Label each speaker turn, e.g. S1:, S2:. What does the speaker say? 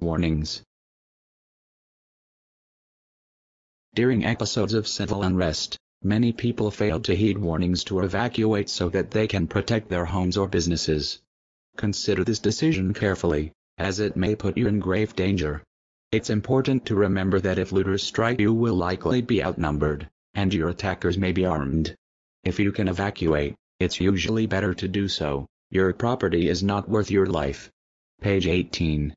S1: Warnings During episodes of civil unrest, many people fail to heed warnings to evacuate so that they can protect their homes or businesses. Consider this decision carefully, as it may put you in grave danger. It's important to remember that if looters strike you will likely be outnumbered, and your attackers may be armed. If you can evacuate, it's usually better to do so, your property is not worth your life. Page 18